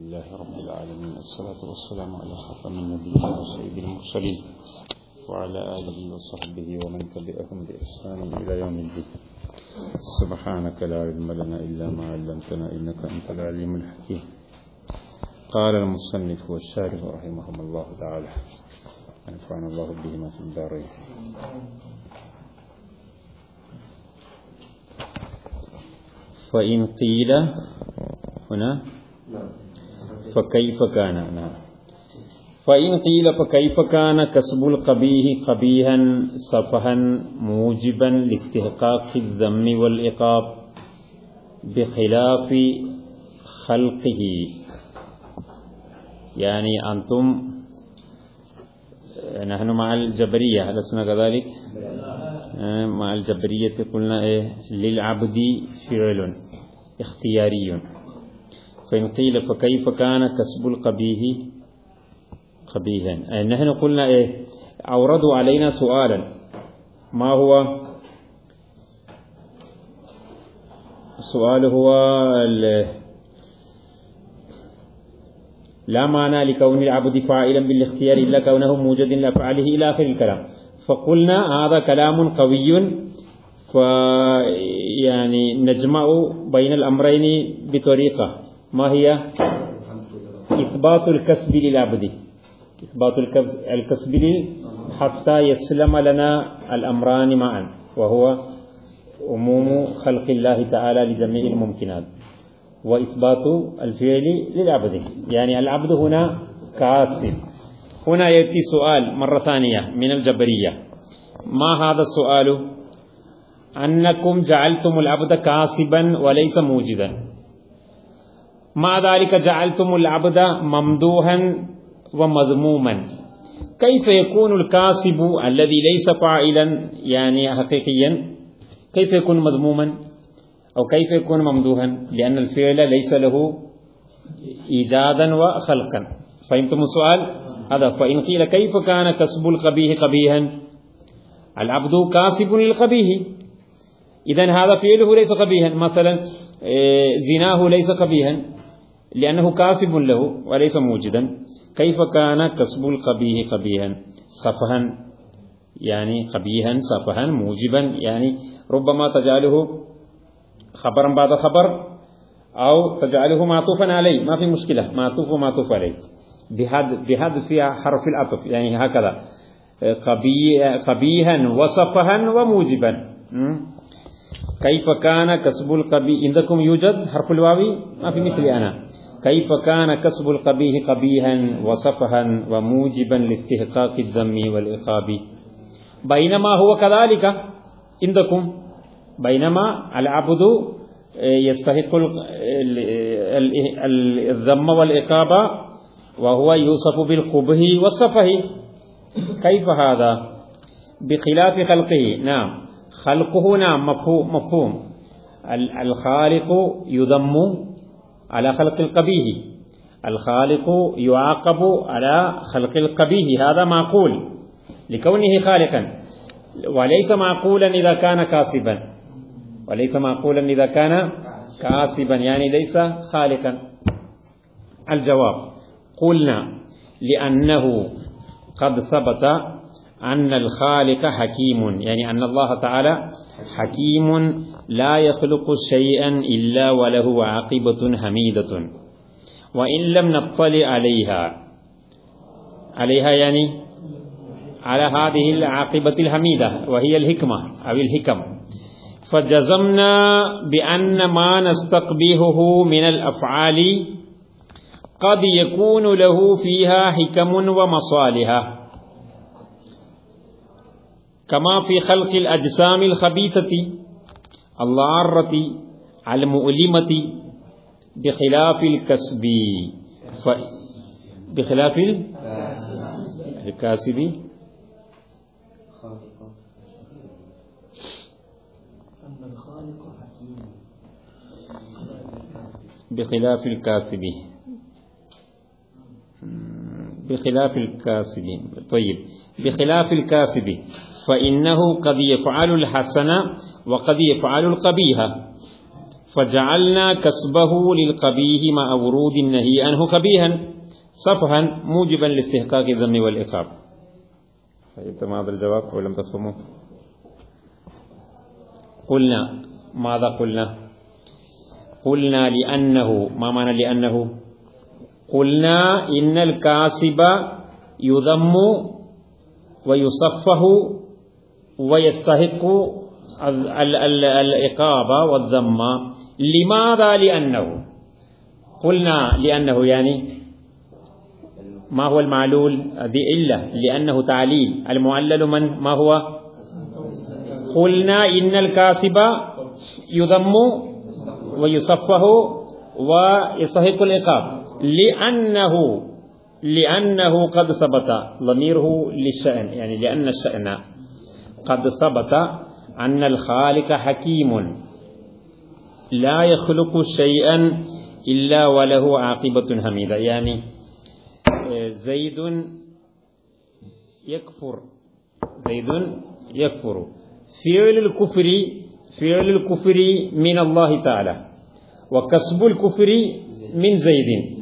لله رب العالمين الصلاة والسلام على خاتم النبيين وسيد المرسلين وعلى آله وصحبه ومن تبعهم بإحسان إلى يوم الدين. سبحانك لا علم لنا إلا ما علمتنا إنك أنت العليم الحكيم. قال المصنف والشارح رحمهم الله تعالى ونفعنا الله بهما في الدارين. فإن قيل هنا فكيف كان؟ نعم. فإن قيل فكيف كان كسب القبيح قبيها سفها موجبا لاستحقاق الذم والعقاب بخلاف خلقه. يعني أنتم نحن مع الجبرية لسنا كذلك؟ مع الجبرية قلنا إيه؟ للعبد فعل اختياري. فإن قيل فكيف كان كسب القبيح قبيحا؟ نحن قلنا إيه؟ أوردوا علينا سؤالا. ما هو؟ السؤال هو لا معنى لكون العبد فاعلا بالاختيار إلا كونه موجد لأفعاله إلى آخر الكلام. فقلنا هذا كلام قوي. فيعني نجمع بين الأمرين بطريقة. ما هي؟ إثبات الكسب للعبد. إثبات الكسب حتى يسلم لنا الأمران معا وهو عموم خلق الله تعالى لجميع الممكنات. وإثبات الفعل للعبد. يعني العبد هنا كاسب. هنا يأتي سؤال مرة ثانية من الجبرية. ما هذا السؤال؟ أنكم جعلتم العبد كاسبا وليس موجدا. مع ذلك جعلتم العبد ممدوحا ومذموما. كيف يكون الكاسب الذي ليس فاعلا يعني حقيقيا كيف يكون مذموما؟ أو كيف يكون ممدوحا؟ لأن الفعل ليس له إيجادا وخلقا. فهمتم السؤال؟ هذا فإن قيل كيف كان كسب القبيح قبيحا؟ العبد كاسب للقبيح. إذا هذا فعله ليس قبيحا. مثلا زناه ليس قبيحا. لأنه كاسب له وليس موجدا. كيف كان كسب القبيح قبيحا؟ صفها يعني قبيحا صفها موجبا. يعني ربما تجعله خبرا بعد خبر أو تجعله معطوفا عليه. ما في مشكلة معطوف ومعطوف عليه. بحذف فيها حرف العطف يعني هكذا. قبيحا وصفها وموجبا. كيف كان كسب القبيح عندكم يوجد؟ حرف الواو؟ ما في مثلي أنا. كيف كان كسب القبيح قبيحا وصفها وموجبا لاستحقاق الذم والعقاب بينما هو كذلك. عندكم. بينما العبد يستحق الذم والعقاب وهو يوصف بالقبه والصفه كيف هذا؟ بخلاف خلقه. نعم. خلقه نعم مفهوم, مفهوم. الخالق يذم على خلق القبيح. الخالق يعاقب على خلق القبيح. هذا معقول لكونه خالقا. وليس معقولا إذا كان كاسبا وليس معقولا إذا كان كاسبا يعني ليس خالقا. الجواب. قلنا لأنه قد ثبت أن الخالق حكيم يعني أن الله تعالى حكيم لا يخلق شيئا إلا وله عاقبة حميدة. وإن لم نطلع عليها عليها يعني على هذه العاقبة الحميدة وهي الحكمة أو الحكم. فجزمنا بأن ما نستقبحه من الأفعال قد يكون له فيها حكم ومصالح كما في خلق الأجسام الخبيثة الضارة المؤلمة بخلاف الكسب. ف... بخلاف الكاسب. بخلاف الكاسب. بخلاف الكاسب. طيب. بخلاف الكاسب. فإنه قد يفعل الحسن وقد يفعل القبيح. فجعلنا كسبه للقبيه مع ورود النهي عنه قبيها صفحا موجبا لاستحقاق الذم والإقاب فهمتم هذا الجواب. ولم تفهموا قلنا ماذا قلنا؟ قلنا لأنه ما معنى لأنه؟ قلنا إن الكاسب يذم ويصفه ويستحق العقاب والذم. لماذا؟ لأنه قلنا لأنه يعني ما هو المعلول؟ ذي علة لأنه تعليل. المعلل من؟ ما هو؟ قلنا إن الكاسب يذم ويصفه ويستحق العقاب. لأنه لأنه قد ثبت ضميره للشأن يعني لأن الشأن قد ثبت أن الخالق حكيم. لا يخلق شيئا إلا وله عاقبة حميدة. يعني زيد يكفر. زيد يكفر. فعل الكفر فعل الكفر من الله تعالى. وكسب الكفر من زيد.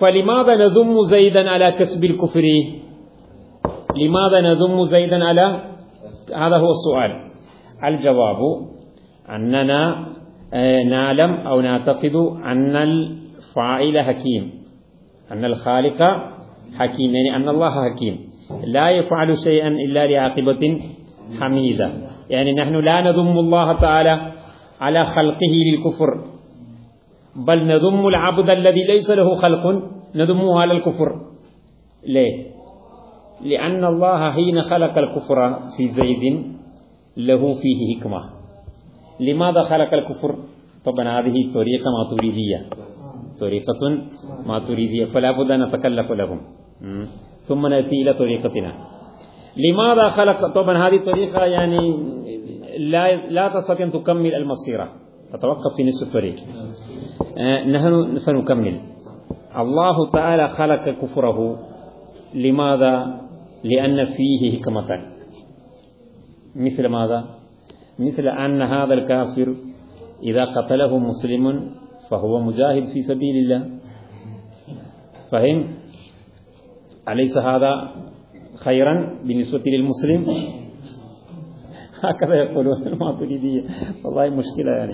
فلماذا نذم زيدا على كسب الكفر؟ لماذا نذم زيدا على هذا هو السؤال. الجواب أننا نعلم أو نعتقد أن الفاعل حكيم أن الخالق حكيم يعني أن الله حكيم. لا يفعل شيئا إلا لعاقبة حميدة. يعني نحن لا نذم الله تعالى على خلقه للكفر بل نذم العبد الذي ليس له خلق نذمه على الكفر. ليه؟ لأن الله حين خلق الكفر في زيد له فيه حكمة. لماذا خلق الكفر؟ طبعا هذه طريقة ما تريدية طريقة ما تريدية فلا بد أن نتكلف لهم. ثم نأتي إلى طريقتنا. لماذا خلق؟ طبعا هذه الطريقة يعني لا لا تستطيع أن تكمل المصيرة. تتوقف في نصف الطريق آه نحن سنكمل. الله تعالى خلق كفره. لماذا؟ لأن فيه حكمة. مثل ماذا؟ مثل أن هذا الكافر إذا قتله مسلم فهو مجاهد في سبيل الله. فهم؟ أليس هذا خيرا بالنسبة للمسلم؟ هكذا يقولون الماتريدية. والله مشكلة يعني.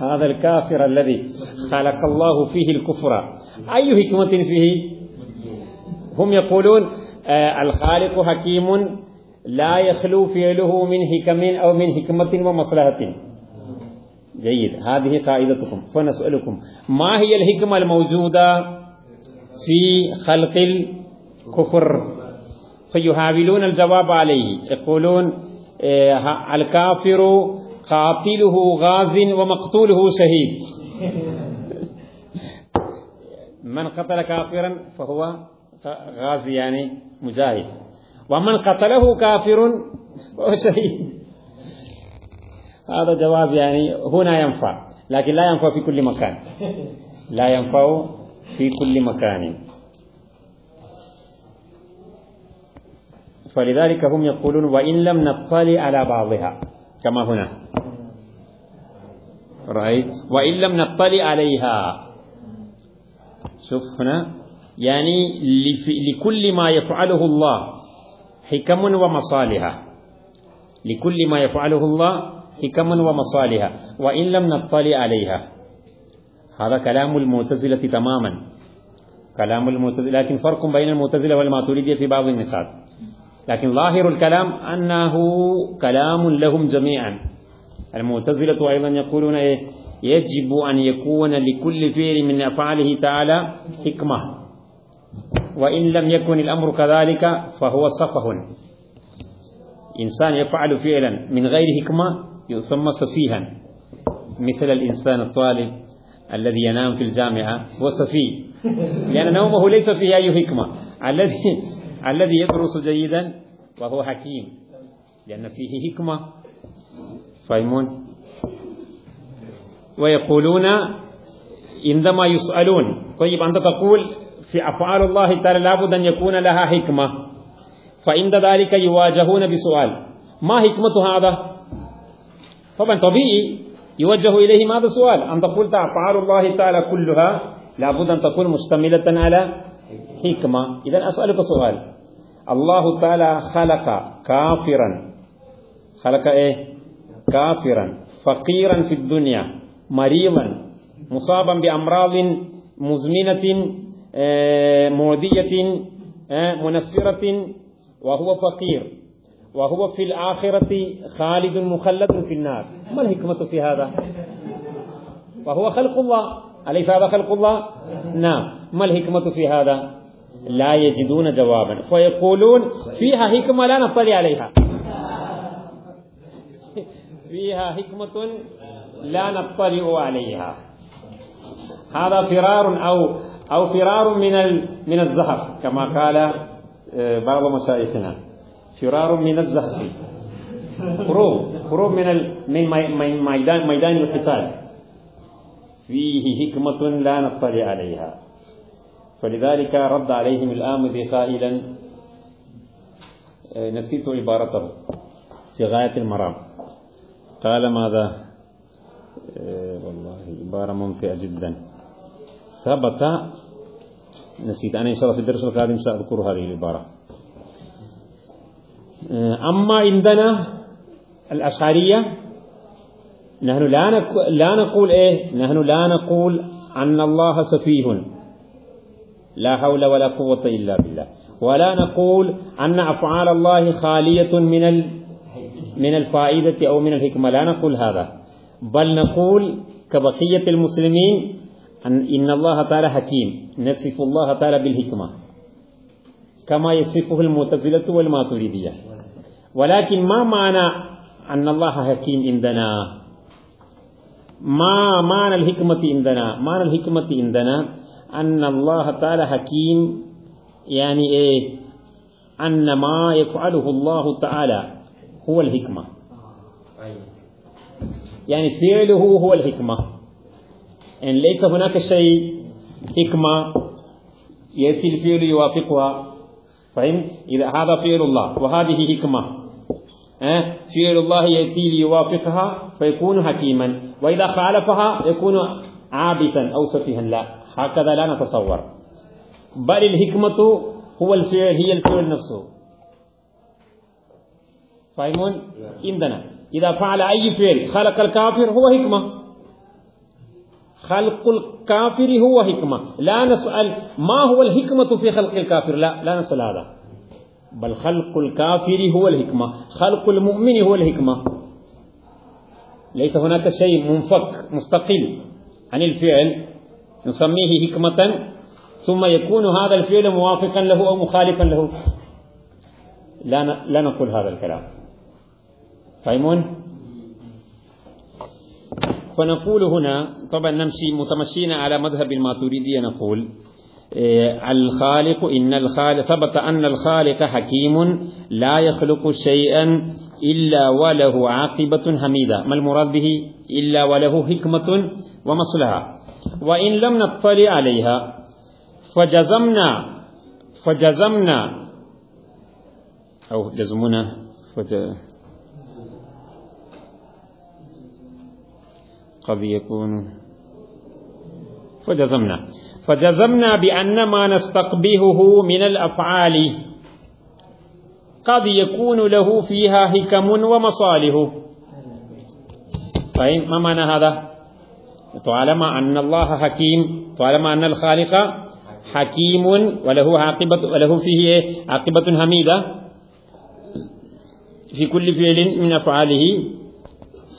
هذا الكافر الذي خلق الله فيه الكفر. أي حكمة فيه؟ هم يقولون آه الخالق حكيم لا يخلو فعله من حكم أو من حكمة ومصلحة. جيد. هذه قاعدتكم فنسألكم ما هي الحكمة الموجودة في خلق الكفر؟ فيحاولون الجواب عليه. يقولون آه الكافر قاتله غاز ومقتوله شهيد. من قتل كافرا فهو غازي يعني مجاهد. ومن قتله كافر فهو شهيد. هذا جواب يعني هنا ينفع لكن لا ينفع في كل مكان. لا ينفع في كل مكان. فلذلك هم يقولون وإن لم نطلع على بعضها. كما هنا. رأيت. وإن لم نطلع عليها. شوف هنا. يعني لكل ما يفعله الله حكم ومصالح لكل ما يفعله الله حكم ومصالح وإن لم نطلع عليها. هذا كلام المعتزلة تماما. كلام المعتزلة لكن فرق بين المعتزلة والماتريدية في بعض النقاط. لكن ظاهر الكلام أنه كلام لهم جميعا. المعتزلة أيضا يقولون إيه؟ يجب أن يكون لكل فعل من أفعاله تعالى حكمة. وإن لم يكن الأمر كذلك فهو سفه. إنسان يفعل فعلا من غير حكمة يسمى سفيها. مثل الإنسان الطالب الذي ينام في الجامعة هو سفيه. لأن نومه ليس فيه أي حكمة. الذي الذي يدرس جيدا وهو حكيم. لأن فيه حكمة. فاهمون ويقولون عندما يسألون. طيب أنت تقول في أفعال الله تعالى لابد أن يكون لها حكمة. فعند ذلك يواجهون بسؤال ما حكمة هذا؟ طبعا طبيعي يوجه إليه ماذا سؤال أنت قلت أفعال الله تعالى كلها لابد أن تكون مشتملة على حكمة. إذا أسألك سؤال. الله تعالى خلق كافرا. خلق إيه؟ كافرا. فقيرا في الدنيا. مريضا مصابا بأمراض مزمنة آه، معدية آه، منفرة وهو فقير. وهو في الآخرة خالد مخلد في النار. ما الحكمة في هذا؟ وهو خلق الله. أليس هذا خلق الله؟ نعم. ما الحكمة في هذا؟ لا يجدون جوابا. فيقولون فيها حكمة لا نطلع عليها. فيها حكمة لا نطلع عليها. هذا فرار أو أو فرار من من الزهر كما قال آه، بعض مشايخنا. فرار من الزهر. خروج خروج من من ميدان ميدان القتال. فيه حكمة لا نطلع عليها. فلذلك رد عليهم الآمدي قائلا آه، نسيت عبارته في غاية المرام. قال ماذا؟ والله عبارة ممتعة جدا. ثبت نسيت. أنا إن شاء الله في الدرس القادم سأذكر هذه العبارة. آه، أما عندنا الأشعرية نحن لا لا نقول إيه نحن لا نقول أن الله سفيه. لا حول ولا قوة إلا بالله. ولا نقول أن أفعال الله خالية من من الفائدة أو من الحكمة. لا نقول هذا. بل نقول كبقية المسلمين أن إن الله تعالى حكيم نصف الله تعالى بالحكمة كما يصفه المعتزلة والماتريدية. ولكن ما معنى أن الله حكيم عندنا؟ ما معنى الحكمة عندنا؟ معنى الحكمة عندنا أن الله تعالى حكيم يعني إيه؟ أن ما يفعله الله تعالى هو الحكمة. يعني فعله هو الحكمة. إن ليس هناك شيء حكمة يأتي الفعل يوافقها. فهم إذا هذا فعل الله وهذه حكمة. فعل الله يأتي ليوافقها فيكون حكيما. وإذا خالفها يكون عابثا أو سفيها. لا هكذا لا نتصور. بل الحكمة هو الفعل هي الفعل نفسه. فاهمون؟ عندنا. إذا فعل أي فعل خلق الكافر هو حكمة. خلق الكافر هو حكمة. لا نسأل ما هو الحكمة في خلق الكافر؟ لا لا نسأل هذا. بل خلق الكافر هو الحكمة. خلق المؤمن هو الحكمة. ليس هناك شيء منفك مستقل عن الفعل. نسميه حكمة. ثم يكون هذا الفعل موافقا له أو مخالفا له. لا لا نقول هذا الكلام. فاهمون؟ فنقول هنا طبعا نمشي متمشين على مذهب الماتريدية نقول إيه، الخالق إن الخالق ثبت أن الخالق حكيم لا يخلق شيئا إلا وله عاقبة حميدة. ما المراد به؟ إلا وله حكمة ومصلحة. وإن لم نطلع عليها فجزمنا فجزمنا أو جزمنا قد يكون. فجزمنا. فجزمنا بأن ما نستقبهه من الأفعال. قد يكون له فيها حكم ومصالح. طيب ما معنى هذا؟ طالما أن الله حكيم. طالما أن الخالق حكيم وله عاقبة وله فيه عاقبة حميدة. في كل فعل من أفعاله.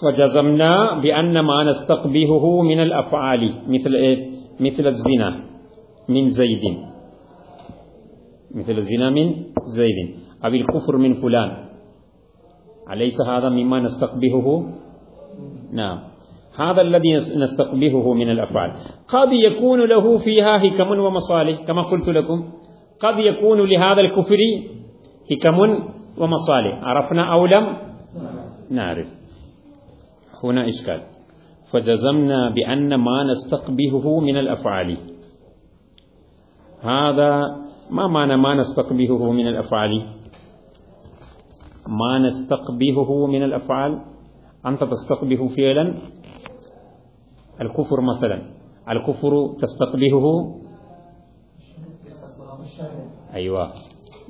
فجزمنا بأن ما نستقبهه من الأفعال مثل إيه؟ مثل الزنا من زيد. مثل الزنا من زيد. أو الكفر من فلان. أليس هذا مما نستقبهه نعم. هذا الذي نستقبهه من الأفعال. قد يكون له فيها حكم ومصالح كما قلت لكم. قد يكون لهذا الكفر حكم ومصالح. عرفنا أو لم؟ نعرف. هنا إشكال. فجزمنا بأن ما نستقبهه من الأفعال. هذا ما معنى ما نستقبهه من الأفعال؟ ما نستقبهه من الأفعال؟ أنت تستقبه فعلا؟ الكفر مثلا. الكفر تستقبهه؟ أيوة.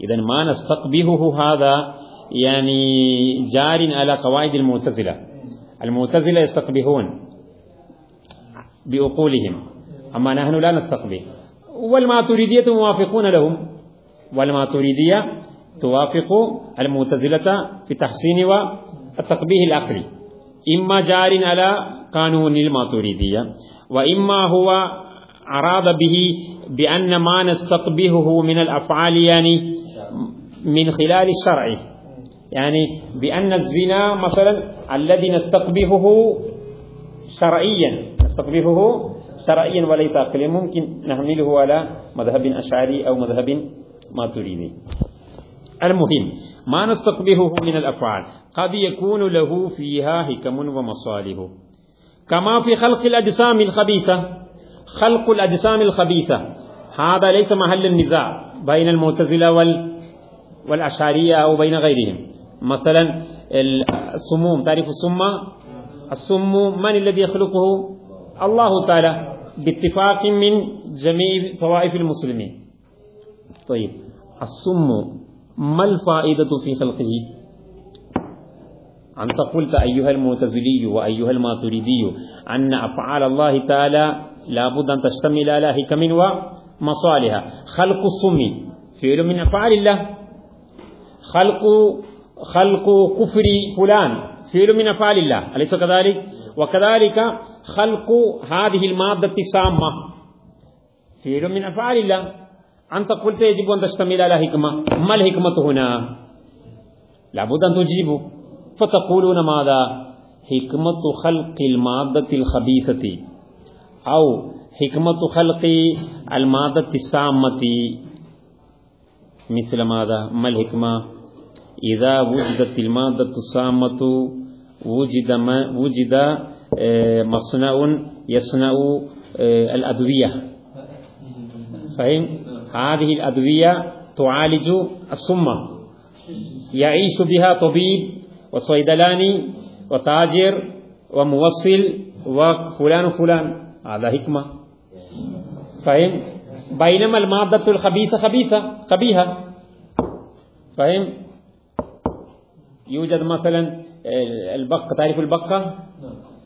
إذا ما نستقبهه هذا يعني جار على قواعد المعتزلة. المعتزلة يستقبهون بعقولهم أما نحن لا نستقبه. والماتريدية موافقون لهم. والماتريدية توافق المعتزلة في تحسين والتقبيه العقلي إما جار على قانون الماتريدية وإما هو أراد به بأن ما نستقبهه من الأفعال يعني من خلال الشرع. يعني بأن الزنا مثلا الذي نستقبهه شرعيا نستقبهه شرعيا وليس عقليا ممكن نحمله على مذهب أشعري أو مذهب ماتريدي المهم ما نستقبهه من الأفعال. قد يكون له فيها حكم ومصالح. كما في خلق الأجسام الخبيثة. خلق الأجسام الخبيثة. هذا ليس محل النزاع بين المعتزلة وال والأشعرية أو بين غيرهم. مثلا السموم تعرف السم السم من الذي يخلقه؟ الله تعالى باتفاق من جميع طوائف المسلمين. طيب السم ما الفائدة في خلقه؟ أنت قلت أيها المعتزلي وأيها الماتريدي أن أفعال الله تعالى لابد أن تشتمل على حكم ومصالح خلق السم فعل من أفعال الله. خلق خلق كفر فلان. فعل من أفعال الله. أليس كذلك؟ وكذلك خلق هذه المادة السامة. فعل من أفعال الله. أنت قلت يجب أن تشتمل على حكمة. ما الحكمة هنا؟ لابد أن تجيبوا فتقولون ماذا؟ حكمة خلق المادة الخبيثة. أو حكمة خلق المادة السامة. مثل ماذا؟ ما الحكمة؟ إذا وجدت المادة السامة وجد ما وجد مصنع يصنع الأدوية. فهم هذه الأدوية تعالج السمة يعيش بها طبيب وصيدلاني وتاجر وموصل وفلان وفلان. هذا حكمة. فهم بينما المادة الخبيثة خبيثة قبيحة فهم يوجد مثلا البق تعرف البقة؟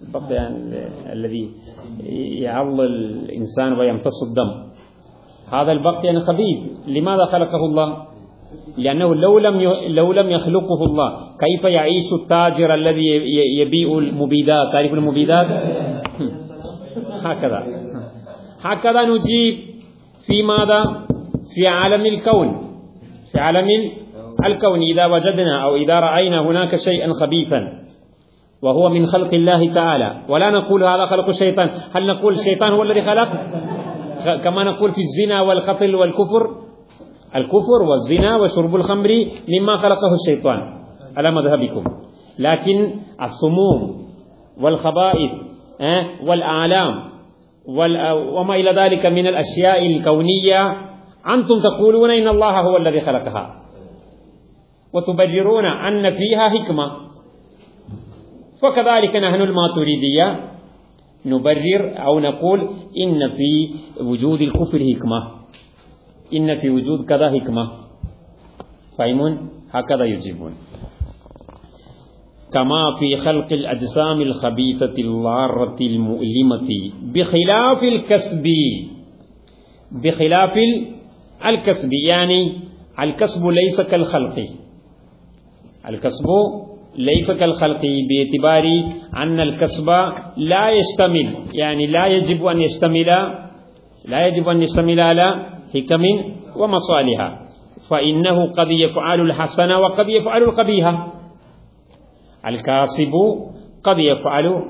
البق يعني الذي يعض الإنسان ويمتص الدم. هذا البق يعني خبيث. لماذا خلقه الله؟ لأنه لو لم لو لم يخلقه الله كيف يعيش التاجر الذي يبيع المبيدات؟ تعرف المبيدات؟ هكذا. هكذا نجيب في ماذا؟ في عالم الكون. في عالم الكون إذا وجدنا أو إذا رأينا هناك شيئا خبيثا وهو من خلق الله تعالى. ولا نقول هذا خلق الشيطان. هل نقول الشيطان هو الذي خلق؟ كما نقول في الزنا والقتل والكفر. الكفر والزنا وشرب الخمر مما خلقه الشيطان على مذهبكم. لكن السموم والخبائث والآلام وما إلى ذلك من الأشياء الكونية أنتم تقولون إن الله هو الذي خلقها. وتبررون أن فيها حكمة. فكذلك نحن الماتريدية نبرر أو نقول إن في وجود الكفر حكمة. إن في وجود كذا حكمة. فاهمون؟ هكذا يجيبون. كما في خلق الأجسام الخبيثة الضارة المؤلمة. بخلاف الكسب. بخلاف الكسب يعني الكسب ليس كالخلق. الكسب ليس كالخلق باعتبار أن الكسب لا يشتمل يعني لا يجب أن يشتمل لا يجب أن يشتمل على حكم ومصالح فإنه قد يفعل الحسن وقد يفعل القبيح. الكاسب قد يفعل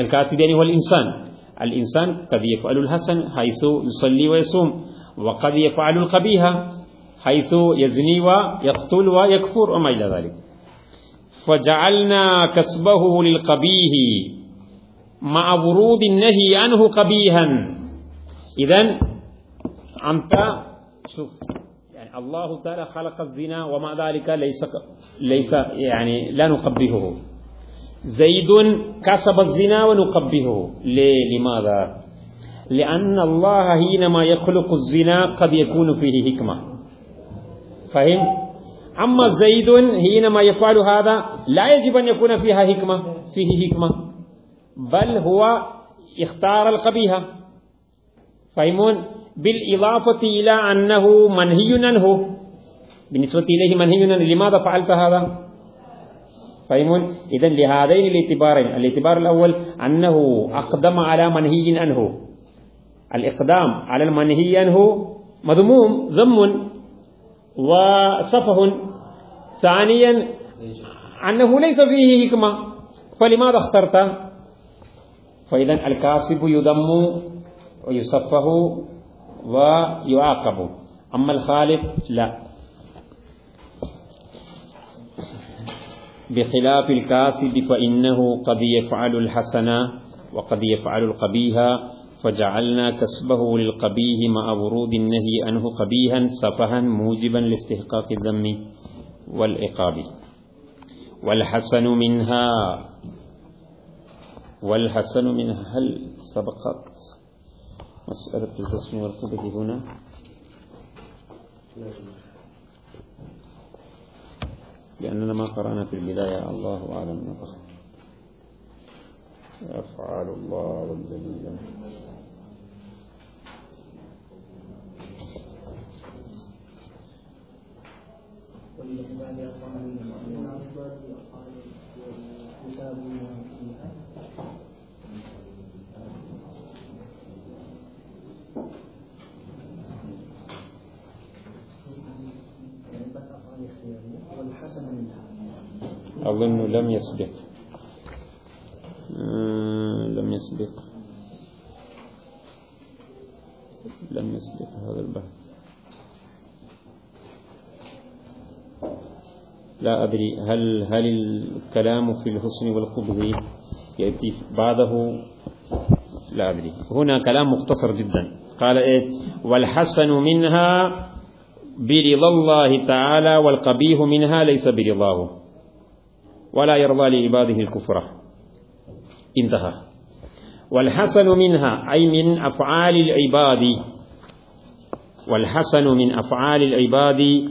الكاسب يعني هو الإنسان. الإنسان قد يفعل الحسن حيث يصلي ويصوم وقد يفعل القبيح حيث يزني ويقتل ويكفر وما إلى ذلك. فجعلنا كسبه للقبيح مع ورود النهي عنه قبيحا. إذا أنت شوف يعني الله تعالى خلق الزنا ومع ذلك ليس ليس يعني لا نقبحه. زيد كسب الزنا ونقبهه ليه؟ لماذا؟ لأن الله حينما يخلق الزنا قد يكون فيه حكمة. فهم؟ أما زيد حينما يفعل هذا لا يجب أن يكون فيها حكمة فيه حكمة بل هو اختار القبيح. فهمون؟ بالإضافة إلى أنه منهي عنه. بالنسبة إليه منهي عنه. لماذا فعلت هذا؟ فهمون؟ إذا لهذين الاعتبارين. الاعتبار الأول أنه أقدم على منهي عنه. الإقدام على المنهي عنه مذموم ذم. وسفه ثانيا أنه ليس فيه حكمة فلماذا اخترت؟ فإذا الكاسب يذم ويسفه ويعاقب. أما الخالق لا. بخلاف الكاسب فإنه قد يفعل الحسنة وقد يفعل القبيح فجعلنا كسبه للقبيح مع ورود النهي عنه قبيحا سفها موجبا لاستحقاق الذم والعقاب. والحسن منها والحسن منها هل سبقت مسألة الحسن والقبح هنا. لأننا ما قرأنا في البداية. الله أعلم. أفعال الله والدليل أظن لم يسبق. لم يسبق. لم يسبق هذا البحث. لا أدري هل هل الكلام في الحسن والقبح يأتي بعده؟ لا أدري. هنا كلام مختصر جدا. قال إيه؟ والحسن منها برضا الله تعالى والقبيح منها ليس برضاه. ولا يرضى لعباده الكفر. انتهى. والحسن منها أي من أفعال العباد. والحسن من أفعال العباد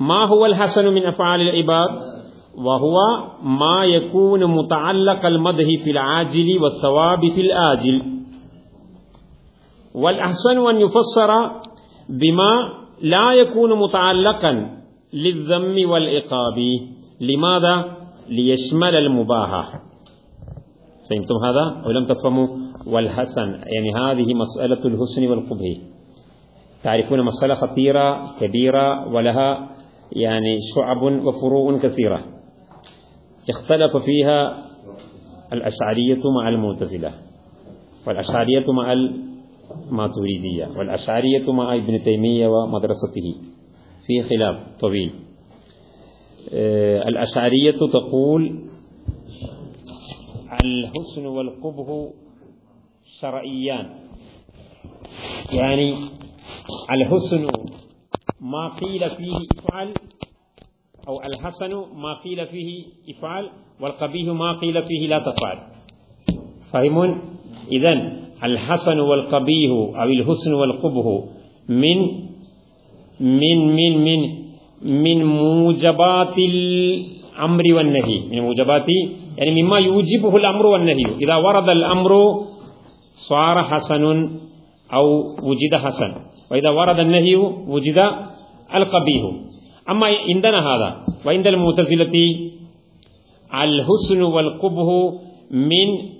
ما هو الحسن من أفعال العباد؟ وهو ما يكون متعلق المدح في العاجل والثواب في الآجل. والأحسن أن يفسر بما لا يكون متعلقا للذم والعقاب. لماذا؟ ليشمل المباح فهمتم هذا أو لم تفهموا؟ والحسن يعني هذه مسألة الحسن والقبح. تعرفون مسألة خطيرة كبيرة ولها يعني شعب وفروع كثيرة. اختلف فيها الأشعرية مع المعتزلة والأشعرية مع الماتريدية والأشعرية مع ابن تيمية ومدرسته. في خلاف طويل. آه، الأشعرية تقول الحسن والقبه شرعيان. يعني الحسن ما قيل فيه افعل أو الحسن ما قيل فيه افعل والقبيح ما قيل فيه لا تفعل. فهمون إذن الحسن والقبيح أو الحسن والقبه من من من من من موجبات الأمر والنهي. من موجبات يعني مما يوجبه الأمر والنهي. إذا ورد الأمر صار حسن أو وجد حسن. وإذا ورد النهي وجد القبيح. أما عندنا هذا وعند المعتزلة الحسن والقبه من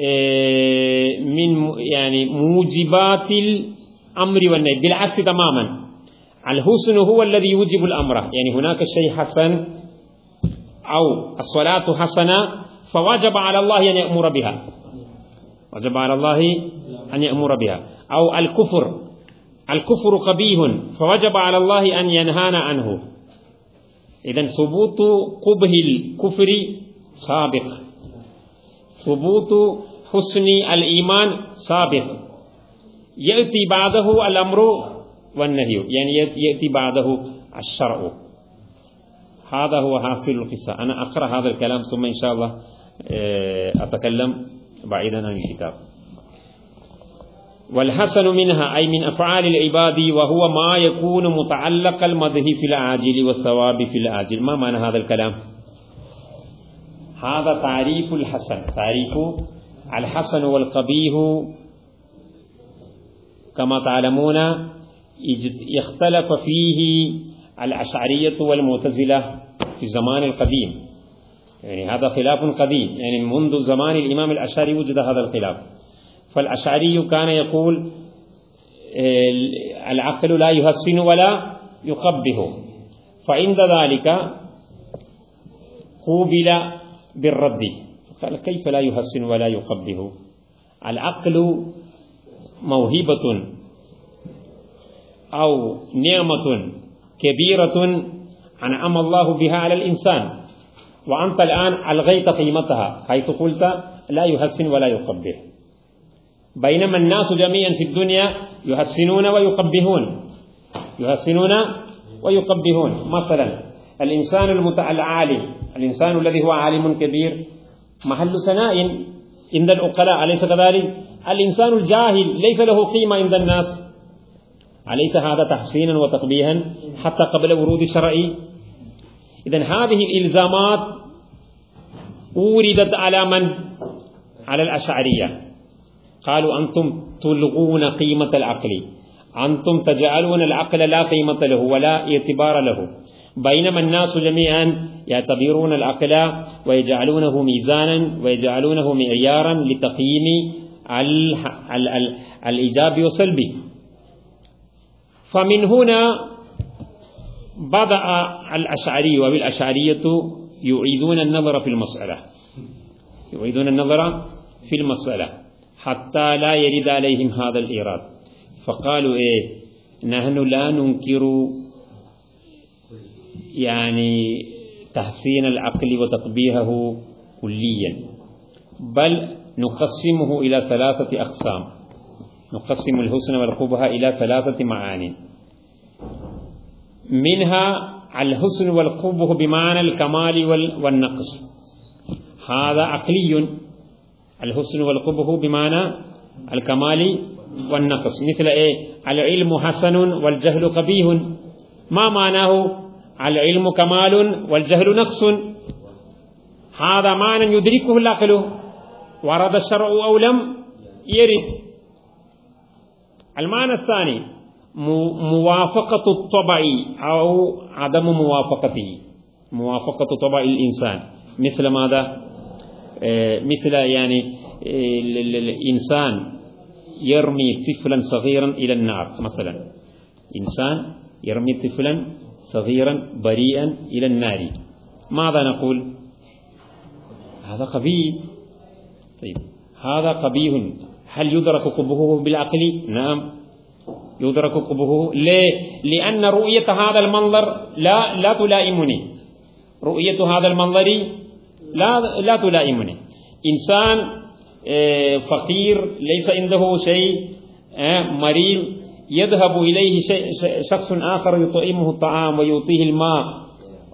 آه، من يعني موجبات الأمر والنهي بالعكس تماما. الحسن هو الذي يوجب الأمر. يعني هناك شيء حسن أو الصلاة حسنة فوجب على الله أن يأمر بها. وجب على الله أن يأمر بها. أو الكفر الكفر قبيح فوجب على الله أن ينهانا عنه. إذا ثبوت قبه الكفر سابق. ثبوت حسن الإيمان سابق. يأتي بعده الأمر والنهي يعني يأتي بعده الشرع. هذا هو حاصل القصة. أنا أقرأ هذا الكلام ثم إن شاء الله آه، أتكلم بعيدا عن الكتاب. والحسن منها أي من أفعال العباد وهو ما يكون متعلق المده في العاجل والثواب في العاجل ما معنى هذا الكلام؟ هذا تعريف الحسن. تعريف الحسن والقبيح كما تعلمون اختلف فيه الأشعرية والمعتزلة في الزمان القديم. يعني هذا خلاف قديم. يعني منذ زمان الإمام الأشعري وجد هذا الخلاف. فالأشعري كان يقول العقل لا يحسن ولا يقبه فعند ذلك قوبل بالرد. قال كيف لا يحسن ولا يقبه العقل موهبة أو نعمة كبيرة أنعم الله بها على الإنسان. وأنت الآن ألغيت قيمتها حيث قلت لا يحسن ولا يقبه بينما الناس جميعا في الدنيا يحسنون ويقبهون يحسنون ويقبهون مثلا الإنسان المتعالي الإنسان الذي هو عالم كبير. محل ثناء عند العقلاء أليس كذلك؟ الإنسان الجاهل ليس له قيمة عند الناس. أليس هذا تحسينا وتقبيها حتى قبل ورود الشرع إذا هذه الإلزامات وردت على من؟ على الأشعرية. قالوا أنتم تلغون قيمة العقل. أنتم تجعلون العقل لا قيمة له ولا اعتبار له. بينما الناس جميعا يعتبرون العقل ويجعلونه ميزانا ويجعلونه معيارا لتقييم الإيجاب والسلب. فمن هنا بدأ الأشعري وبالأشعرية يعيدون النظر في المسألة. يعيدون النظر في المسألة. حتى لا يرد عليهم هذا الإيراد. فقالوا إيه؟ نحن لا ننكر يعني تحسين العقل وتقبيحه كليا بل نقسمه إلى ثلاثة أقسام. نقسم الحسن والقبح إلى ثلاثة معاني منها الحسن والقبح بمعنى الكمال والنقص. هذا عقلي الحسن والقبح بمعنى الكمال والنقص. مثل إيه؟ العلم حسن والجهل قبيح. ما معناه؟ العلم كمال والجهل نقص. هذا معنى يدركه العقل. ورد الشرع أو لم يرد. المعنى الثاني موافقة الطبع أو عدم موافقته. موافقة طبع الإنسان. مثل ماذا؟ مثل يعني آه، الإنسان يرمي طفلا صغيرا إلى النار مثلا. إنسان يرمي طفلا صغيرا بريئا إلى النار. ماذا نقول؟ هذا قبيح. طيب هذا قبيح. هل يدرك قبهه بالعقل؟ نعم يدرك قبهه ليه؟ لأن رؤية هذا المنظر لا لا تلائمني. رؤية هذا المنظر لا لا تلائمني. إنسان آه، فقير ليس عنده شيء آه، مريض يذهب إليه شخص آخر يطعمه الطعام ويعطيه الماء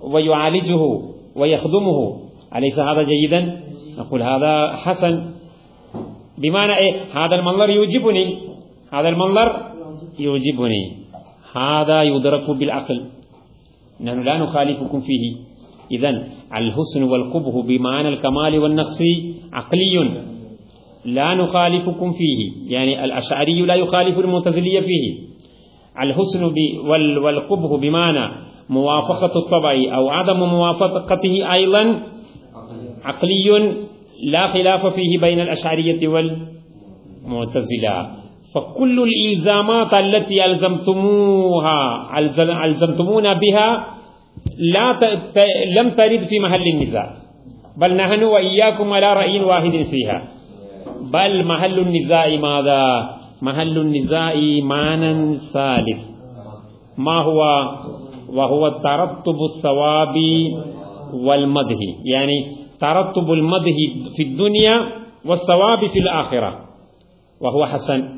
ويعالجه ويخدمه. أليس هذا جيدا؟ نقول هذا حسن. بمعنى إيه؟ هذا المنظر يعجبني هذا المنظر يعجبني هذا يدرك بالعقل. نحن لا نخالفكم فيه. إذا الحسن والقبه بمعنى الكمال والنقص عقلي. لا نخالفكم فيه يعني الأشعري لا يخالف المعتزلية فيه. الحسن والقبه بمعنى موافقة الطبع أو عدم موافقته أيضا عقلي. لا خلاف فيه بين الأشعرية والمعتزلة. فكل الإلزامات التي ألزمتموها ألزمتمونا بها لا ت... لم ترد في محل النزاع. بل نحن وإياكم على رأي واحد فيها. بل محل النزاع ماذا؟ محل النزاع معنى ثالث ما هو؟ وهو ترتب الثواب والمدح يعني ترتب المدح في الدنيا والثواب في الآخرة. وهو حسن.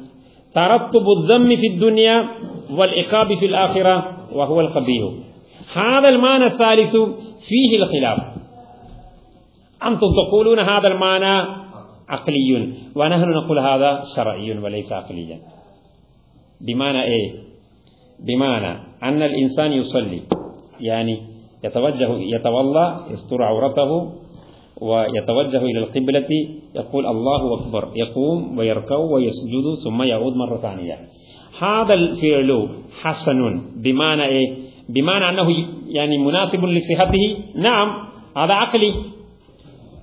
ترتب الذم في الدنيا والعقاب في الآخرة وهو القبيح. هذا المعنى الثالث فيه الخلاف. أنتم تقولون هذا المعنى عقلي. ونحن نقول هذا شرعي وليس عقليا بمعنى إيه؟ بمعنى أن الإنسان يصلي يعني يتوجه يتولى يستر عورته ويتوجه إلى القبلة يقول الله أكبر يقوم ويركع ويسجد ثم يعود مرة ثانية. هذا الفعل حسن بمعنى إيه؟ بمعنى أنه يعني مناسب لصحته. نعم هذا عقلي.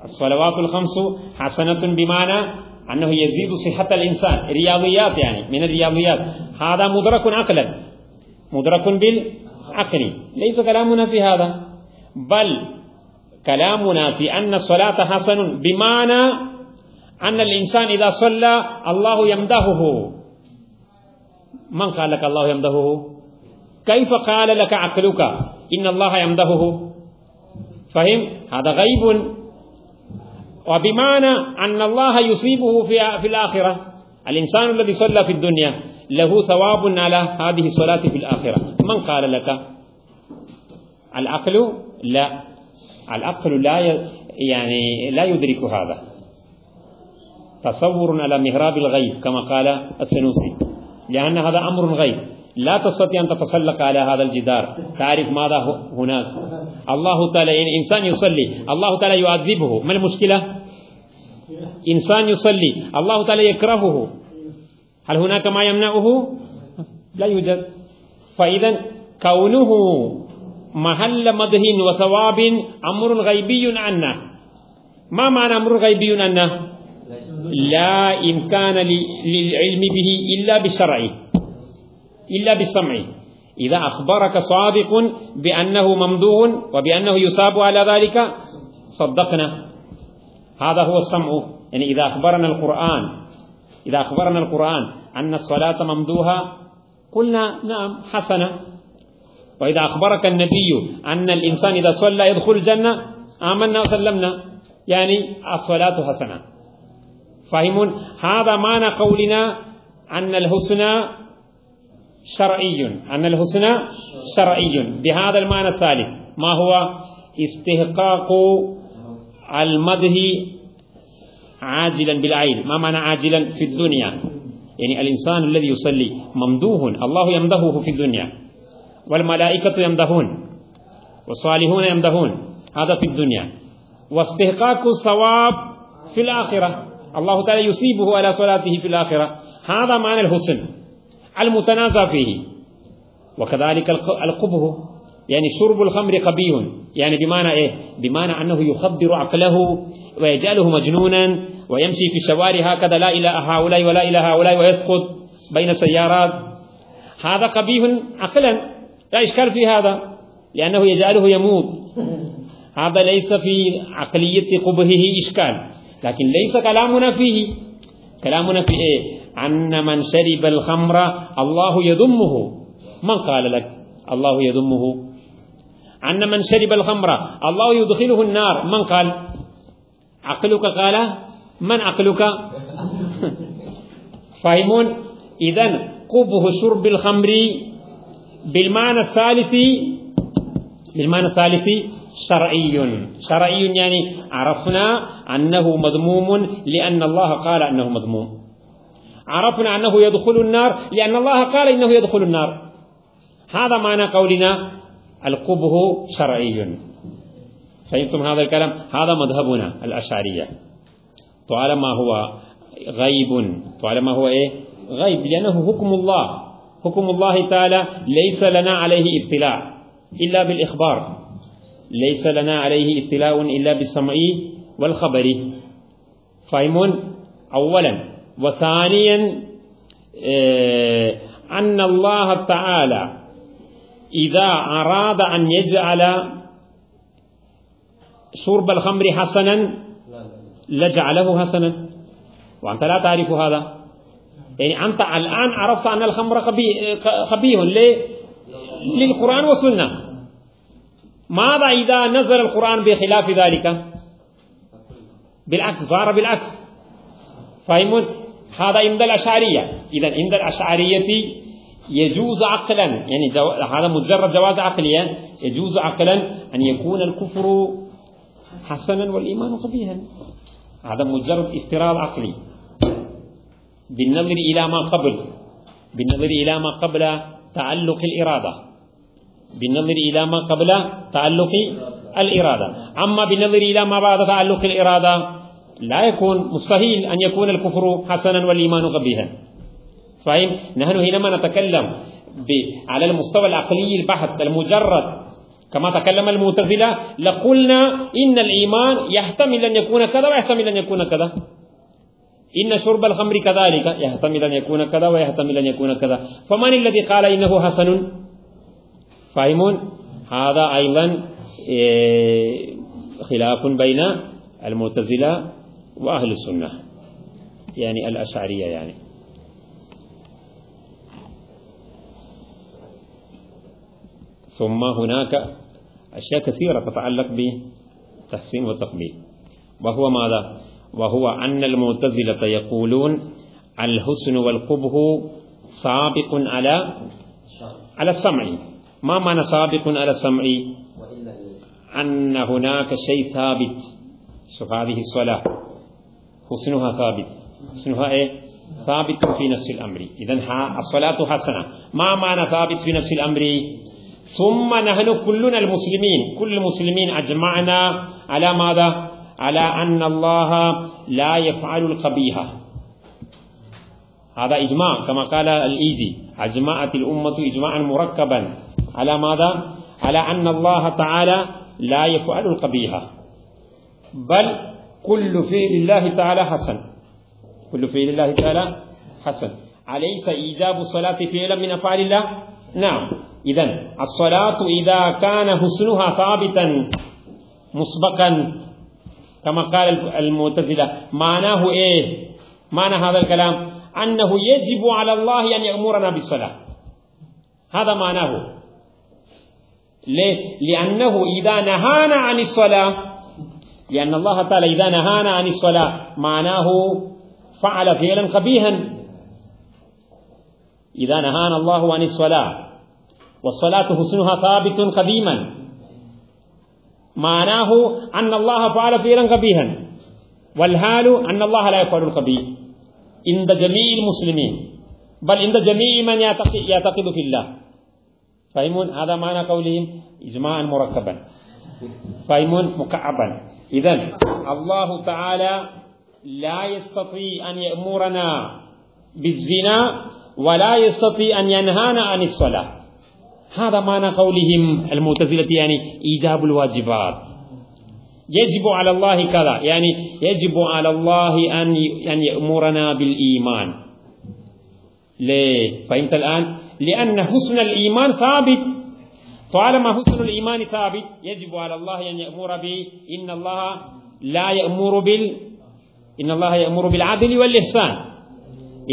الصلوات الخمس حسنة بمعنى أنه يزيد صحة الإنسان. رياضيات يعني من الرياضيات. هذا مدرك عقلا. مدرك بالعقل. ليس كلامنا في هذا. بل كلامنا في أن الصلاة حسن بمعنى أن الإنسان إذا صلى الله يمدحه. من قال لك الله يمدحه؟ كيف قال لك عقلك؟ إن الله يمدحه. فهم؟ هذا غيب. وبمعنى أن الله يصيبه في, في الآخرة. الإنسان الذي صلى في الدنيا له ثواب على هذه الصلاة في الآخرة. من قال لك؟ العقل؟ لا. العقل لا يعني لا يدرك هذا. تصور على مهراب الغيب كما قال السنوسي. لأن هذا أمر غيب. لا تستطيع أن تتسلق على هذا الجدار. تعرف ماذا هناك؟ الله تعالى يعني إنسان يصلي الله تعالى يعذبه. ما المشكلة؟ إنسان يصلي الله تعالى يكرهه. هل هناك ما يمنعه؟ لا يوجد. فإذا كونه محل مده وثواب أمر غيبي عنه. ما معنى أمر غيبي عنه؟ لا إمكان للعلم به إلا بالشرع إلا بالسمع. إذا أخبرك صادق بأنه ممدوح وبأنه يصاب على ذلك صدقنا. هذا هو السمع. يعني إذا أخبرنا القرآن إذا أخبرنا القرآن أن الصلاة ممدوحة قلنا نعم حسنة. وإذا أخبرك النبي أن الإنسان إذا صلى يدخل الجنة آمنا وسلمنا. يعني الصلاة حسنة. فهمون هذا معنى قولنا أن الحسنى شرعي. أن الحسنى شرعي. بهذا المعنى الثالث. ما هو؟ استحقاق المده عاجلا بالعين. ما معنى عاجلا؟ في الدنيا. يعني الإنسان الذي يصلي ممدوح. الله يمدحه في الدنيا. والملائكة يمدحون. والصالحون يمدحون. هذا في الدنيا. واستحقاق الثواب في الآخرة. الله تعالى يصيبه على صلاته في الآخرة. هذا معنى الحسن. المتنازع فيه. وكذلك القبه يعني شرب الخمر قبيح. يعني بمعنى إيه؟ بمعنى أنه يخدر عقله ويجعله مجنونا ويمشي في الشوارع هكذا لا إلى هؤلاء ولا إلى هؤلاء ويسقط بين السيارات. هذا قبيح عقلا لا إشكال في هذا لأنه يجعله يموت. هذا ليس في عقلية قبهه إشكال لكن ليس كلامنا فيه. كلامنا في إيه؟ أن من شرب الخمر الله يذمه. من قال لك الله يذمه؟ أن من شرب الخمر الله يدخله النار. من قال؟ عقلك قال؟ من عقلك؟ فاهمون؟ إذا قبه شرب الخمر بالمعنى الثالث بالمعنى الثالث شرعي. شرعي يعني عرفنا أنه مذموم لأن الله قال أنه مذموم. عرفنا أنه يدخل النار لأن الله قال إنه يدخل النار. هذا معنى قولنا القبه شرعي. فهمتم هذا الكلام؟ هذا مذهبنا الأشعرية. طالما هو غيب. طالما هو إيه؟ غيب لأنه حكم الله. حكم الله تعالى ليس لنا عليه ابتلاء إلا بالإخبار. ليس لنا عليه ابتلاء إلا بالسمع والخبر. فهمون؟ أولا وثانيا آه، أن الله تعالى إذا أراد أن يجعل شرب الخمر حسنا لجعله حسنا. وأنت لا تعرف هذا. يعني أنت الآن عرفت أن الخمر خبيه ليه؟ للقرآن والسنة. ماذا إذا نزل القرآن بخلاف ذلك؟ بالعكس صار بالعكس. فهمون هذا عند الأشعرية. إذا عند الأشعرية يجوز عقلا يعني. هذا مجرد جواز عقليا يجوز عقلا أن يكون الكفر حسنا والإيمان قبيحا. هذا مجرد افتراض عقلي. بالنظر إلى ما قبل بالنظر إلى ما قبل تعلق الإرادة. بالنظر إلى ما قبل تعلق الإرادة. أما بالنظر إلى ما بعد تعلق الإرادة لا يكون مستحيل أن يكون الكفر حسنا والإيمان قبيحا فاهم؟ نحن حينما نتكلم على المستوى العقلي البحث المجرد. كما تكلم المعتزلة لقلنا إن الإيمان يحتمل أن يكون كذا ويحتمل أن يكون كذا. إن شرب الخمر كذلك يحتمل أن يكون كذا ويحتمل أن يكون كذا. فمن الذي قال إنه حسن؟ فاهمون؟ هذا أيضا إيه، خلاف بين المعتزلة وأهل السنة يعني الأشعرية يعني. ثم هناك أشياء كثيرة تتعلق بتحسين والتقبيل. وهو ماذا؟ وهو أن المعتزلة يقولون الحسن والقبه سابق على على السمع. ما معنى سابق على السمع؟ أن هناك شيء ثابت. هذه الصلاة. حسنها ثابت. حسنها إيه؟ ثابت في نفس الأمر. إذا الصلاة حسنة. ما معنى ثابت في نفس الأمر؟ ثم نحن كلنا المسلمين. كل المسلمين أجمعنا على ماذا؟ على أن الله لا يفعل القبيح. هذا إجماع كما قال الإيزي. أجمعت الأمة إجماعا مركبا. على ماذا؟ على أن الله تعالى لا يفعل القبيح. بل كل فعل الله تعالى حسن. كل فعل الله تعالى حسن. أليس إيجاب الصلاة فعلا من أفعال الله؟ نعم. إذا الصلاة إذا كان حسنها ثابتا مسبقا كما قال المعتزلة. معناه إيه؟ معنى هذا الكلام؟ أنه يجب على الله أن يأمرنا بالصلاة. هذا معناه. ليه؟ لأنه إذا نهانا عن الصلاة لأن الله تعالى إذا نهانا عن الصلاة معناه فعل فعلا قبيحا إذا نهانا الله عن الصلاة والصلاة حسنها ثابت قديما. معناه أن الله فعل فعلا قبيحا والحال أن الله لا يفعل القبيح عند جميع المسلمين. بل عند جميع من يعتقد في الله. فاهمون؟ هذا معنى قولهم إجماعا مركبا. فاهمون؟ مكعبا. إذا الله تعالى لا يستطيع أن يأمرنا بالزنا ولا يستطيع أن ينهانا عن الصلاة. هذا معنى قولهم المعتزلة يعني إيجاب الواجبات. يجب على الله كذا يعني يجب على الله أن يأمرنا بالإيمان. ليه؟ فهمت الآن؟ لأن حسن الإيمان ثابت. طالما حسن الإيمان ثابت يجب على الله أن يأمر به. إن الله لا يأمر بال إن الله يأمر بالعدل والإحسان.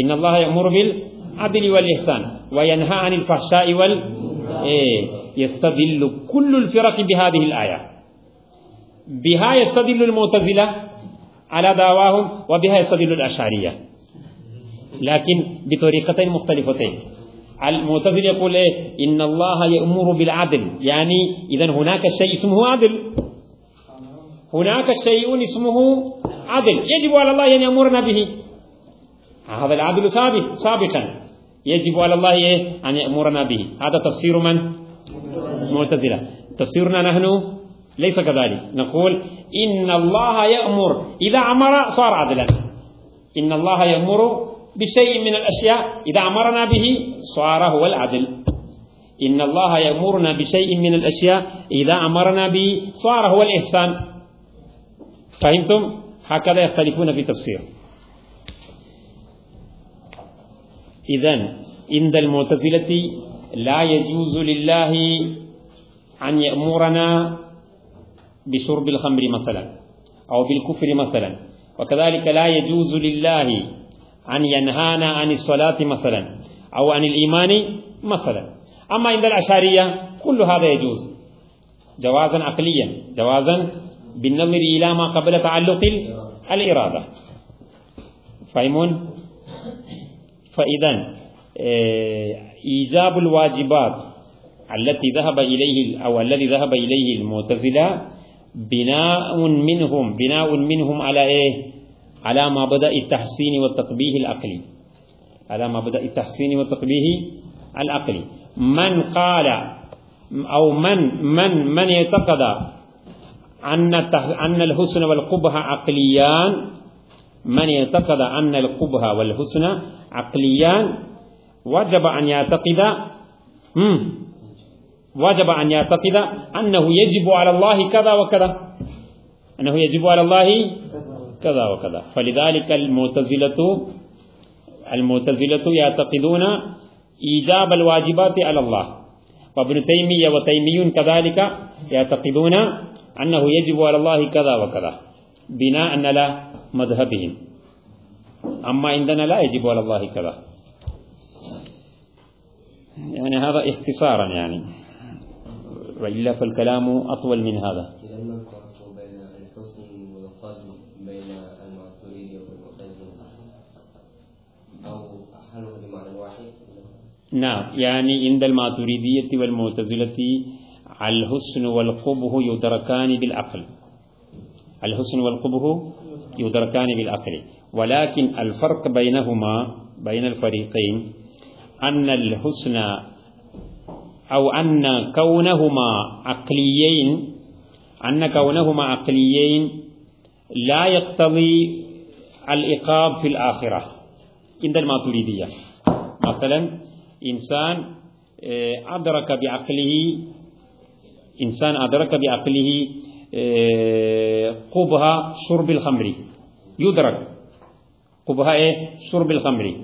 إن الله يأمر بالعدل والإحسان. وينهى عن الفحشاء وال إيه يستدل كل الفرق بهذه الآية. بها يستدل المعتزلة على دعواهم وبها يستدل الأشعرية. لكن بطريقتين مختلفتين. المعتزل يقول إيه؟ إن الله يأمر بالعدل. يعني إذا هناك شيء اسمه عدل. هناك شيء اسمه عدل. يجب على الله أن يأمرنا به. هذا العدل سابق سابقا. يجب على الله إيه؟ أن يأمرنا به. هذا تفسير من؟ معتزلة. تفسيرنا نحن ليس كذلك. نقول إن الله يأمر. إذا أمر صار عدلا. إن الله يأمر بشيء من الأشياء إذا أمرنا به صار هو العدل. إن الله يأمرنا بشيء من الأشياء إذا أمرنا به صار هو الإحسان. فهمتم؟ هكذا يختلفون في تفسير. إذا عند المعتزلة لا يجوز لله أن يأمرنا بشرب الخمر مثلا أو بالكفر مثلا. وكذلك لا يجوز لله أن ينهانا عن الصلاة مثلا أو عن الإيمان مثلا. أما عند الأشارية كل هذا يجوز. جوازا عقليا جوازا بالنظر إلى ما قبل تعلق الإرادة. فهمون؟ فإذا إيجاب الواجبات التي ذهب إليه أو الذي ذهب إليه المعتزلة بناء منهم بناء منهم على إيه؟ على ما بدأ التحسين والتقبيه العقلي. على ما بدأ التحسين والتقبيه العقلي. من قال أو من من من اعتقد أن أن الحسن والقبح عقليان من اعتقد أن القبح والحسن عقليان وجب أن يعتقد وجب أن يعتقد أنه يجب على الله كذا وكذا. أنه يجب على الله كذا وكذا. فلذلك المعتزلة المعتزلة يعتقدون إيجاب الواجبات على الله. وابن تيمية وتيميون كذلك يعتقدون أنه يجب على الله كذا وكذا بناء على مذهبهم. أما عندنا لا يجب على الله كذا. يعني هذا اختصارا يعني. وإلا فالكلام أطول من هذا. نعم. يعني عند الماتريدية والمعتزلة الحسن والقبه يدركان بالعقل. الحسن والقبه يدركان بالعقل. ولكن الفرق بينهما بين الفريقين أن الحسن أو أن كونهما عقليين أن كونهما عقليين لا يقتضي الإقاب في الآخرة. عند الماتريدية. مثلا إنسان آه، أدرك بعقله إنسان أدرك بعقله آه، قبها شرب الخمر. يدرك قبها إيه؟ شرب الخمر.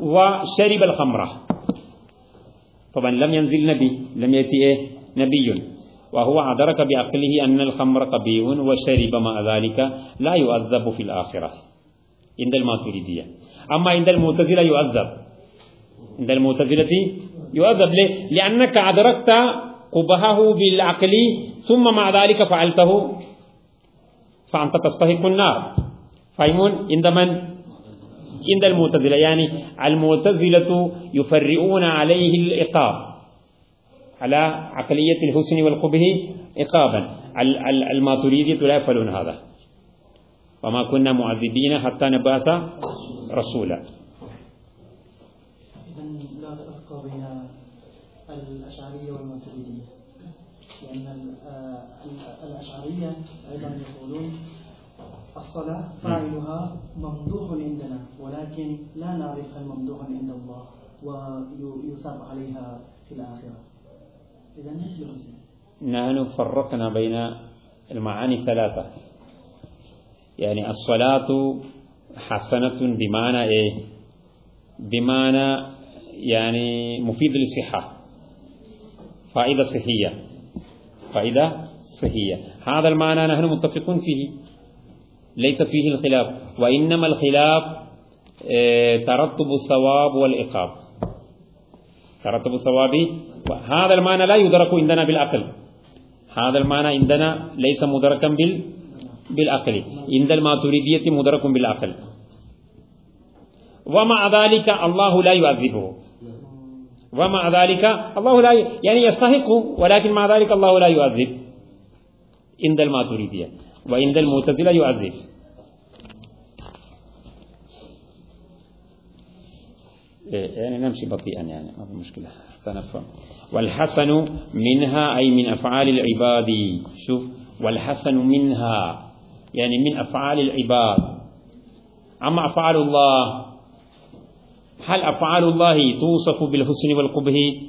وشرب الخمرة طبعا لم ينزل نبي لم يأتي إيه؟ نبي. وهو أدرك بعقله أن الخمر قبيح وشرب مع ذلك لا يؤذب في الآخرة. عند الماتريدية. أما عند المعتزلة يؤذب. عند المعتزلة. يؤذب ليه؟ لأنك أدركت قبهه بالعقل ثم مع ذلك فعلته. فأنت تستحق النار. فاهمون عند من؟ عند المعتزلة. يعني المعتزلة يفرئون عليه العقاب. على عقلية الحسن والقبه عقابا. الماتريدية لا يفعلون هذا. وما كنا معذبين حتى نبعث رسولا. بين الأشعرية والمعتزلية لأن الأشعرية أيضا يقولون الصلاة فاعلها ممدوح عندنا ولكن لا نعرف هل ممدوح عند الله ويصاب عليها في الآخرة. إذا نحن فرقنا بين المعاني ثلاثة. يعني الصلاة حسنة بمعنى إيه؟ بمعنى يعني مفيد للصحة. فائدة صحية. فائدة صحية. هذا المعنى نحن متفقون فيه. ليس فيه الخلاف. وإنما الخلاف آه، ترتب الثواب والعقاب ترتب الثواب هذا المعنى لا يدرك عندنا بالعقل هذا المعنى عندنا ليس مدركا بال بالعقل عند الماتريدية مدرك بالعقل ومع ذلك الله لا يعذبه. ومع ذلك الله لا يعني يستحق ولكن مع ذلك الله لا يعذب. عند الماتريدية. وعند المعتزلة يعذب. إيه، يعني نمشي بطيئا يعني ما في مشكلة. تنفهم والحسن منها أي من أفعال العباد. شوف والحسن منها يعني من أفعال العباد. أما أفعال الله هل أفعال الله توصف بالحسن والقبه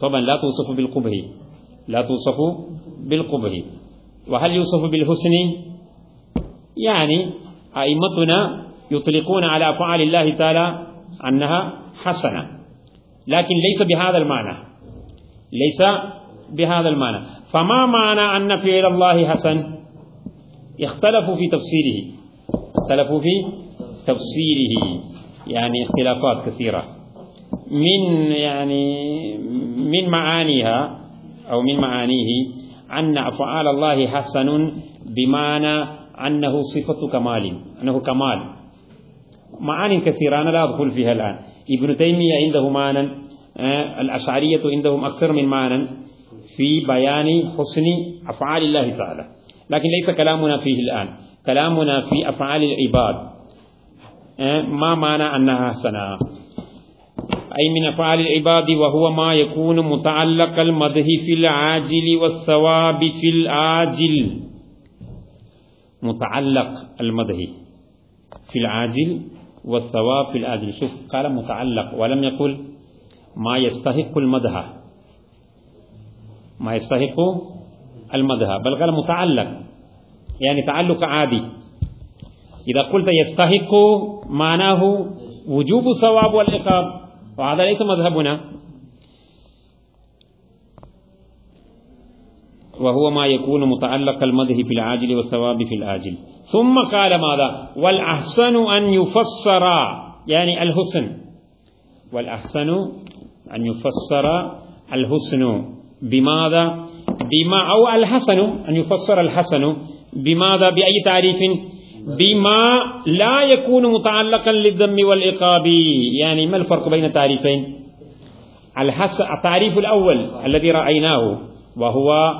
طبعا لا توصف بالقبه لا توصف بالقبه وهل يوصف بالحسن؟ يعني أئمتنا يطلقون على أفعال الله تعالى أنها حسنة. لكن ليس بهذا المعنى. ليس بهذا المعنى. فما معنى أن فعل الله حسن؟ اختلفوا في تفسيره. اختلفوا في تفسيره يعني اختلافات كثيرة. من يعني من معانيها أو من معانيه أن أفعال الله حسن بمعنى أنه صفة كمال أنه كمال. معان كثيرة أنا لا أدخل فيها الآن. ابن تيمية عنده معنى آه، الأشعرية عندهم أكثر من معنى في بيان حسن أفعال الله تعالى. لكن ليس كلامنا فيه الآن. كلامنا في أفعال العباد. ما معنى أنها حسنة أي من أفعال العباد وهو ما يكون متعلق المدح في العاجل والثواب في الآجل متعلق المدح في العاجل والثواب في الآجل شوف قال متعلق ولم يقل ما يستحق المدح ما يستحق المدح بل قال متعلق يعني تعلق عادي إذا قلت يستحق معناه وجوب الثواب والعقاب وهذا ليس مذهبنا. وهو ما يكون متعلق المدح في العاجل والثواب في الآجل. ثم قال ماذا؟ والأحسن أن يفسر يعني الحسن. والأحسن أن يفسر الحسن بماذا؟ بما أو الحسن أن يفسر الحسن بماذا؟ بأي تعريف؟ بما لا يكون متعلقا للذم والعقاب يعني ما الفرق بين التعريفين التعريف الأول الذي رأيناه وهو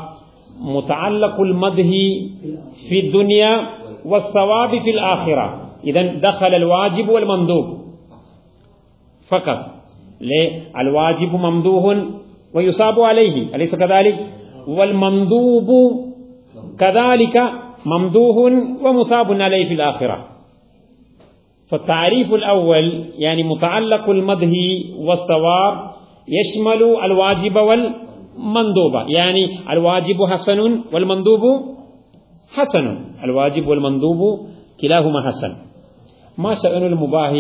متعلق المدح في الدنيا والثواب في الآخرة. إذا دخل الواجب والمندوب فقط. ليه؟ الواجب ممدوح ويصاب عليه أليس كذلك؟ والمندوب كذلك ممدوح ومثاب عليه في الآخرة. فالتعريف الأول يعني متعلق المدح والثواب يشمل الواجب والمندوب. يعني الواجب حسن والمندوب حسن. الواجب والمندوب كلاهما حسن. ما شأن المباح؟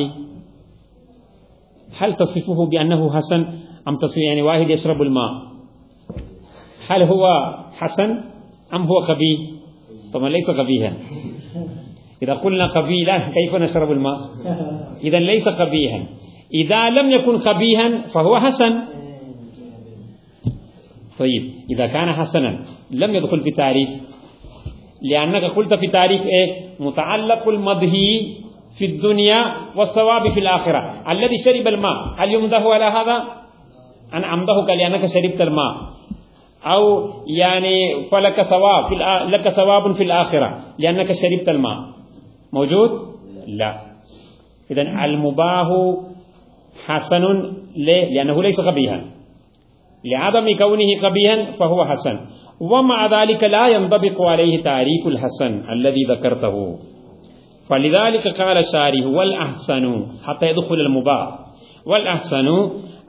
هل تصفه بأنه حسن أم تصف يعني واحد يشرب الماء؟ هل هو حسن أم هو قبيح طبعا ليس قبيحا. إذا قلنا قبيلا كيف نشرب الماء؟ إذا ليس قبيحا. إذا لم يكن قبيحا فهو حسن. طيب إذا كان حسنا لم يدخل في تعريف لأنك قلت في تعريف إيه؟ متعلق المدح في الدنيا والثواب في الآخرة. الذي شرب الماء هل يمدح على هذا؟ أنا أمدحك لأنك شربت الماء. أو يعني فلك ثواب في لك ثواب في الآخرة لأنك شربت الماء. موجود؟ لا. إذا المباح حسن ليه؟ لأنه ليس قبيحا. لعدم كونه قبيحا فهو حسن. ومع ذلك لا ينطبق عليه تعريف الحسن الذي ذكرته. فلذلك قال الشارح والأحسن حتى يدخل المباح. والأحسن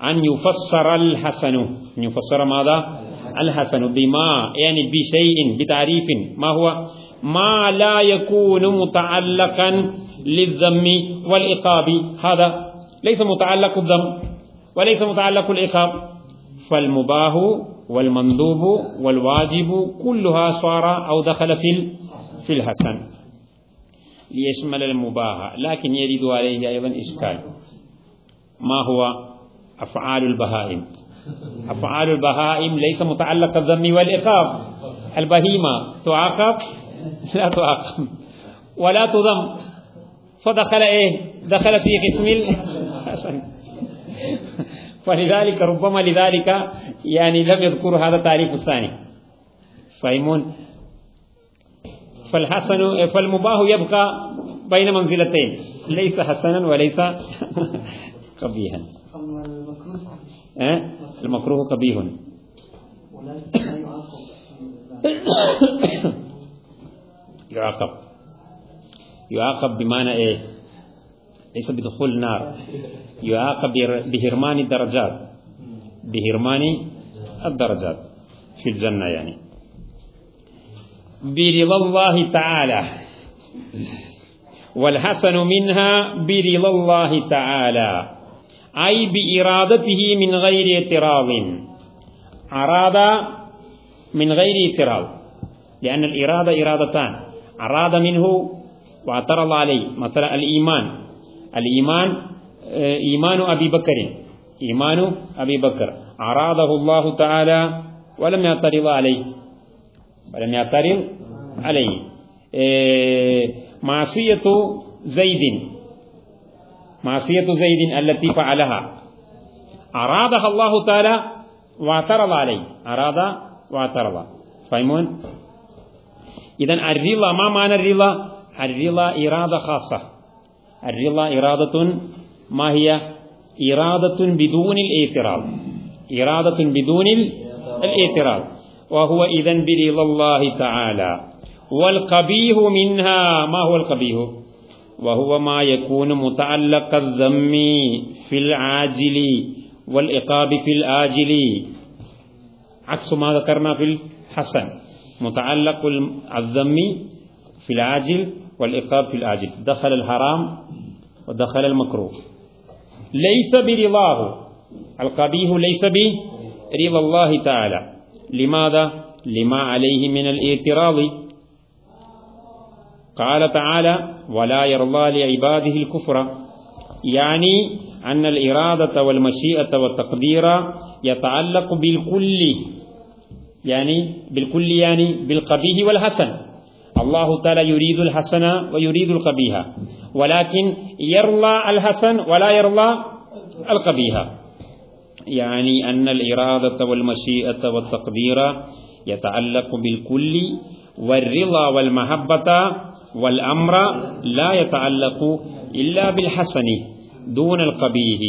أن يفسر الحسن. أن يفسر ماذا؟ الحسن بما يعني بشيء بتعريف ما هو؟ ما لا يكون متعلقا للذم والعقاب هذا ليس متعلق الذم وليس متعلق العقاب فالمباح والمندوب والواجب كلها صار أو دخل في في الحسن. ليشمل المباح لكن يريد عليه أيضا إشكال. ما هو؟ أفعال البهائم. أفعال البهائم ليس متعلق الذم والإقاب البهيمة تعاقب؟ لا تعاقب. ولا تذم. فدخل إيه؟ دخل في قسم الحسن فلذلك ربما لذلك يعني لم يذكر هذا التعريف الثاني. فهمون؟ فالحسن فالمباح يبقى بين منزلتين. ليس حسنا وليس قبيحا؟ المكروه قبيح. يعاقب. يعاقب بمعنى إيه؟ ليس بدخول النار. يعاقب بهرمان الدرجات. بهرمان الدرجات. في الجنة يعني. برضا الله تعالى. والحسن منها برضا الله تعالى. أي بإرادته من غير اعتراض. أراد من غير اعتراض. لأن الإرادة إرادتان. أراد منه واعترض عليه. مثلا الإيمان. الإيمان إيمان أبي بكر. إيمان أبي بكر. أراده الله تعالى ولم يعترض عليه. ولم يعترض عليه. معصية زيد. معصية زيد التي فعلها. أرادها الله تعالى واعترض عليه. أراد واعترض. فهمون؟ إذا الرضا ما معنى الرضا؟ الرضا إرادة خاصة. الرضا إرادة ما هي؟ إرادة بدون الاعتراض. إرادة بدون الاعتراض. وهو إذا برضا الله تعالى. والقبيح منها ما هو القبيح؟ وهو ما يكون متعلق الذم في العاجل والإقاب في الآجل. عكس ما ذكرنا في الحسن. متعلق الذم في العاجل والإقاب في الآجل. دخل الحرام ودخل المكروه. ليس برضاه. القبيح ليس برضا الله تعالى. لماذا؟ لما عليه من الاعتراض. قال تعالى ولا يرضى لعباده الكفر. يعني أن الإرادة والمشيئة والتقدير يتعلق بالكل يعني بالكل يعني بالقبيح والحسن. الله تعالى يريد الحسن ويريد القبيح ولكن يرضى الحسن ولا يرضى القبيح. يعني أن الإرادة والمشيئة والتقدير يتعلق بالكل والرضا والمحبة والأمر لا يتعلق إلا بالحسن دون القبيح.